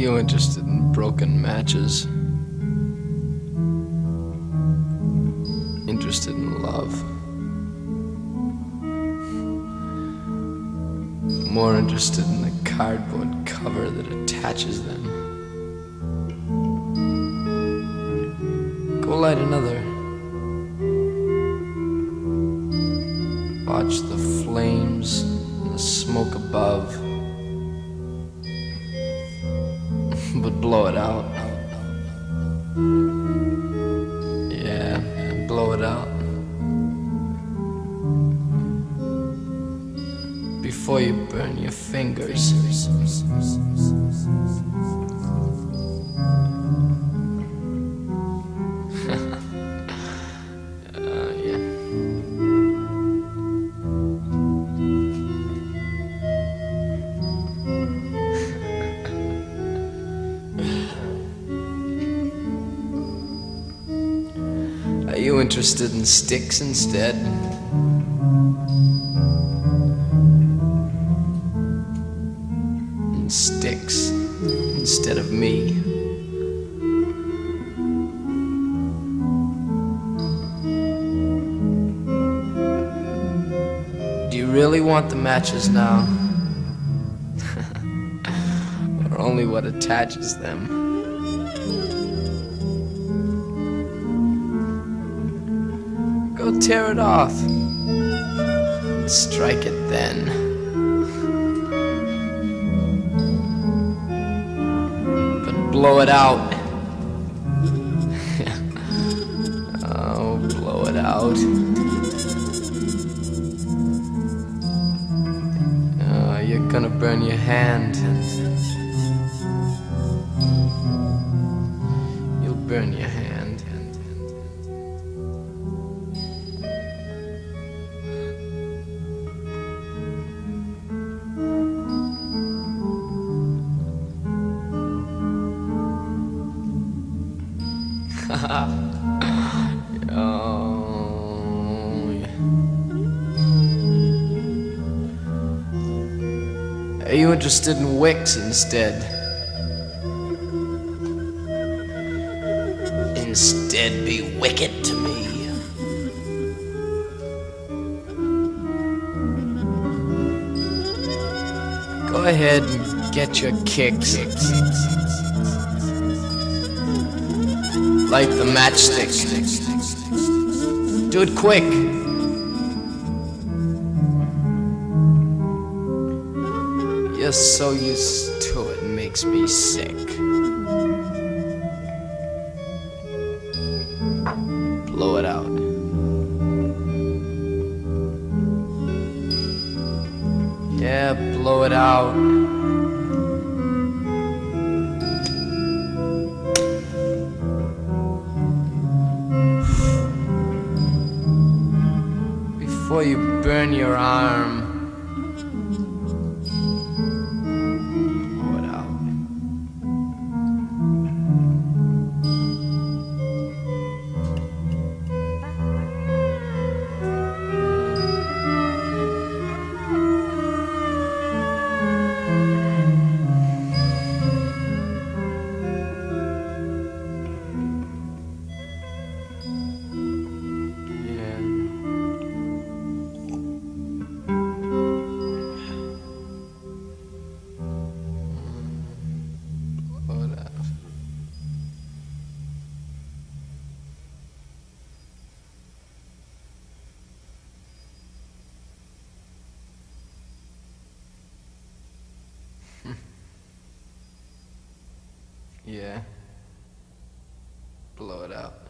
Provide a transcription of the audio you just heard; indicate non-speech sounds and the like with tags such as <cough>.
you interested in broken matches? Interested in love? More interested in the cardboard cover that attaches them? Go light another. Watch the flames and the smoke above. But blow it out. Yeah, blow it out. Before you burn your fingers. You interested in sticks instead? In sticks instead of me? Do you really want the matches now? <laughs> or only what attaches them? Go tear it off. And strike it then. But blow it out. <laughs> oh, blow it out. Oh, you're gonna burn your hand. and You'll burn your hand. Are you interested in wicks instead? Instead, be wicked to me. Go ahead and get your kicks. Light the matchstick. Do it quick. You're so used to it, it makes me sick. Blow it out. Yeah, blow it out. Before you burn your arm. <laughs> Yeah. Blow it out.